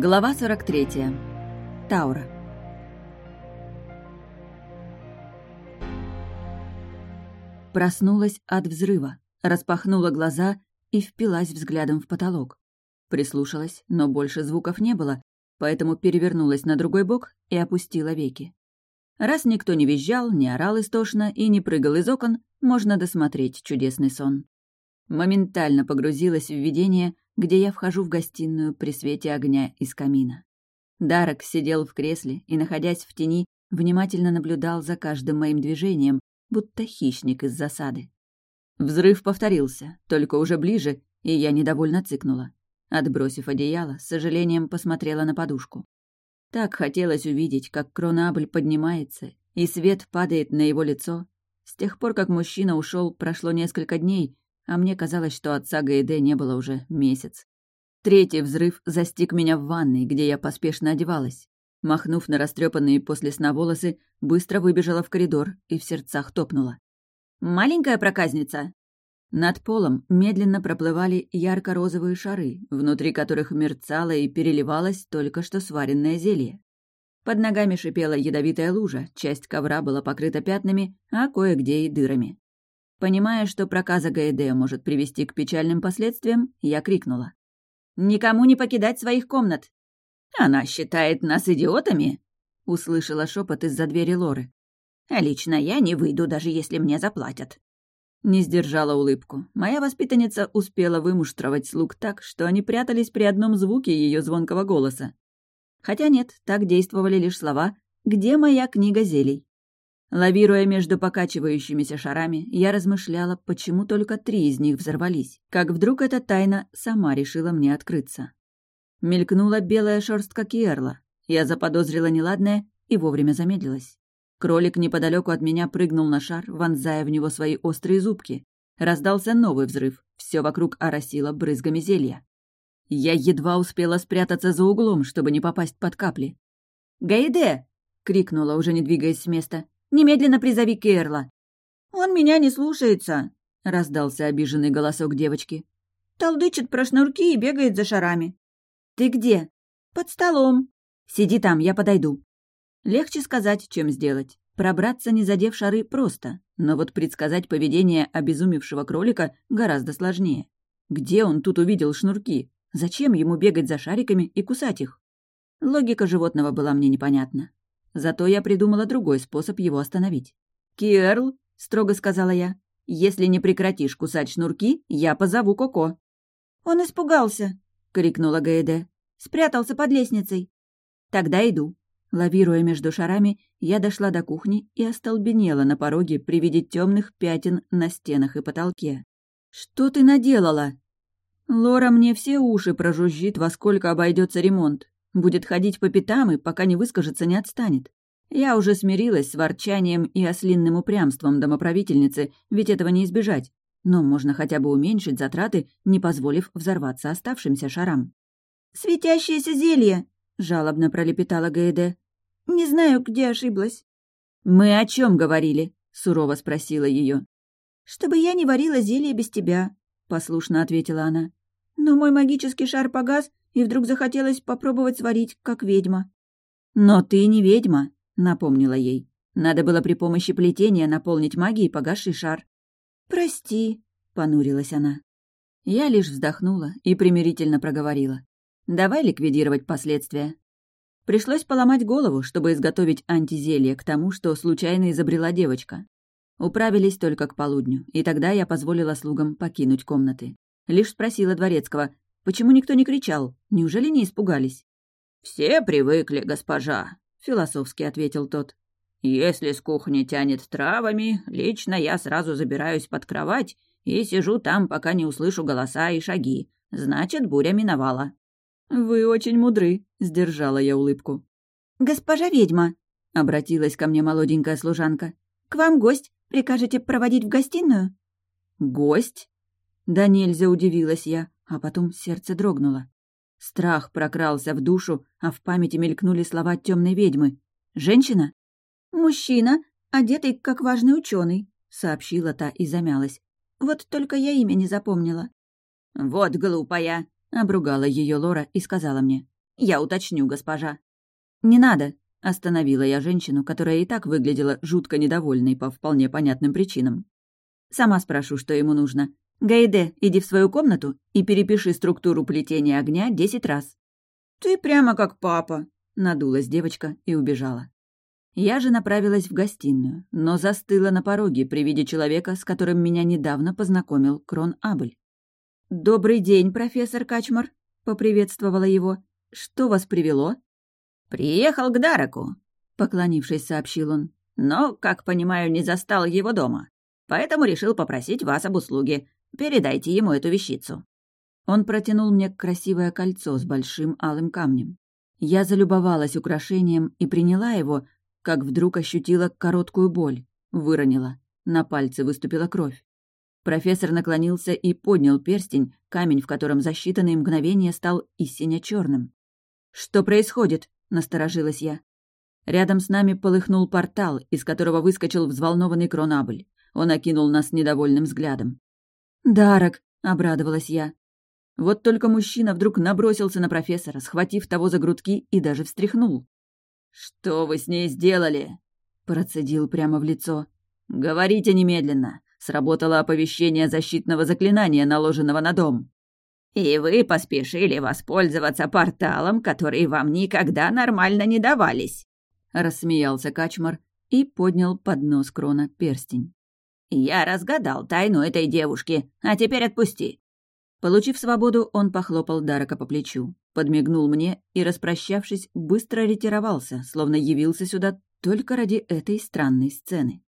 Глава 43. Таура. Проснулась от взрыва, распахнула глаза и впилась взглядом в потолок. Прислушалась, но больше звуков не было, поэтому перевернулась на другой бок и опустила веки. Раз никто не визжал, не орал истошно и не прыгал из окон, можно досмотреть чудесный сон. Моментально погрузилась в видение, где я вхожу в гостиную при свете огня из камина. Дарок сидел в кресле и, находясь в тени, внимательно наблюдал за каждым моим движением, будто хищник из засады. Взрыв повторился, только уже ближе, и я недовольно цыкнула. Отбросив одеяло, с сожалением посмотрела на подушку. Так хотелось увидеть, как Кронабль поднимается, и свет падает на его лицо. С тех пор, как мужчина ушел, прошло несколько дней, а мне казалось, что отца Гаэде не было уже месяц. Третий взрыв застиг меня в ванной, где я поспешно одевалась. Махнув на растрепанные после сна волосы, быстро выбежала в коридор и в сердцах топнула. «Маленькая проказница!» Над полом медленно проплывали ярко-розовые шары, внутри которых мерцало и переливалось только что сваренное зелье. Под ногами шипела ядовитая лужа, часть ковра была покрыта пятнами, а кое-где и дырами. Понимая, что проказа ГЭД может привести к печальным последствиям, я крикнула. «Никому не покидать своих комнат!» «Она считает нас идиотами?» — услышала шепот из-за двери Лоры. «А лично я не выйду, даже если мне заплатят». Не сдержала улыбку. Моя воспитанница успела вымуштровать слуг так, что они прятались при одном звуке ее звонкого голоса. Хотя нет, так действовали лишь слова «Где моя книга зелий?». Лавируя между покачивающимися шарами, я размышляла, почему только три из них взорвались, как вдруг эта тайна сама решила мне открыться. Мелькнула белая шерстка Киерла. Я заподозрила неладное и вовремя замедлилась. Кролик неподалеку от меня прыгнул на шар, вонзая в него свои острые зубки. Раздался новый взрыв, все вокруг оросило брызгами зелья. Я едва успела спрятаться за углом, чтобы не попасть под капли. «Гаиде!» — крикнула, уже не двигаясь с места. Немедленно призови Керла». «Он меня не слушается», — раздался обиженный голосок девочки. «Толдычит про шнурки и бегает за шарами». «Ты где?» «Под столом». «Сиди там, я подойду». Легче сказать, чем сделать. Пробраться, не задев шары, просто, но вот предсказать поведение обезумевшего кролика гораздо сложнее. Где он тут увидел шнурки? Зачем ему бегать за шариками и кусать их? Логика животного была мне непонятна. Зато я придумала другой способ его остановить. «Киэрл», — строго сказала я, — «если не прекратишь кусать шнурки, я позову Коко». «Он испугался», — крикнула Гаэде. «Спрятался под лестницей». «Тогда иду». Лавируя между шарами, я дошла до кухни и остолбенела на пороге при виде темных пятен на стенах и потолке. «Что ты наделала?» «Лора мне все уши прожужжит, во сколько обойдется ремонт. Будет ходить по пятам и, пока не выскажется, не отстанет. Я уже смирилась с ворчанием и ослинным упрямством домоправительницы, ведь этого не избежать. Но можно хотя бы уменьшить затраты, не позволив взорваться оставшимся шарам. «Светящееся зелье!» — жалобно пролепетала Гейде. «Не знаю, где ошиблась». «Мы о чем говорили?» — сурово спросила ее. «Чтобы я не варила зелье без тебя», — послушно ответила она. «Но мой магический шар погас, и вдруг захотелось попробовать сварить, как ведьма. «Но ты не ведьма», — напомнила ей. «Надо было при помощи плетения наполнить магией погасший шар». «Прости», — понурилась она. Я лишь вздохнула и примирительно проговорила. «Давай ликвидировать последствия». Пришлось поломать голову, чтобы изготовить антизелье к тому, что случайно изобрела девочка. Управились только к полудню, и тогда я позволила слугам покинуть комнаты. Лишь спросила Дворецкого, Почему никто не кричал? Неужели не испугались? «Все привыкли, госпожа», — философски ответил тот. «Если с кухни тянет травами, лично я сразу забираюсь под кровать и сижу там, пока не услышу голоса и шаги. Значит, буря миновала». «Вы очень мудры», — сдержала я улыбку. «Госпожа ведьма», — обратилась ко мне молоденькая служанка. «К вам гость. Прикажете проводить в гостиную?» «Гость?» Да нельзя удивилась я а потом сердце дрогнуло. Страх прокрался в душу, а в памяти мелькнули слова темной ведьмы. «Женщина?» «Мужчина, одетый как важный ученый, сообщила та и замялась. «Вот только я имя не запомнила». «Вот глупая!» — обругала ее Лора и сказала мне. Я уточню, госпожа». «Не надо», — остановила я женщину, которая и так выглядела жутко недовольной по вполне понятным причинам. «Сама спрошу, что ему нужно. Гайде, иди в свою комнату и перепиши структуру плетения огня десять раз». «Ты прямо как папа», — надулась девочка и убежала. Я же направилась в гостиную, но застыла на пороге при виде человека, с которым меня недавно познакомил Крон Абль. «Добрый день, профессор Качмар», — поприветствовала его. «Что вас привело?» «Приехал к Дараку», — поклонившись, сообщил он. «Но, как понимаю, не застал его дома. Поэтому решил попросить вас об услуге. Передайте ему эту вещицу». Он протянул мне красивое кольцо с большим алым камнем. Я залюбовалась украшением и приняла его, как вдруг ощутила короткую боль. Выронила. На пальце выступила кровь. Профессор наклонился и поднял перстень, камень, в котором за считанные мгновения стал и сине-черным. «Что происходит?» — насторожилась я. Рядом с нами полыхнул портал, из которого выскочил взволнованный Кронабль. Он окинул нас недовольным взглядом. «Дарок!» — обрадовалась я. Вот только мужчина вдруг набросился на профессора, схватив того за грудки и даже встряхнул. «Что вы с ней сделали?» — процедил прямо в лицо. «Говорите немедленно. Сработало оповещение защитного заклинания, наложенного на дом». «И вы поспешили воспользоваться порталом, который вам никогда нормально не давались», — рассмеялся Качмар и поднял под нос Крона перстень. «Я разгадал тайну этой девушки, а теперь отпусти». Получив свободу, он похлопал Дарака по плечу подмигнул мне и, распрощавшись, быстро ретировался, словно явился сюда только ради этой странной сцены.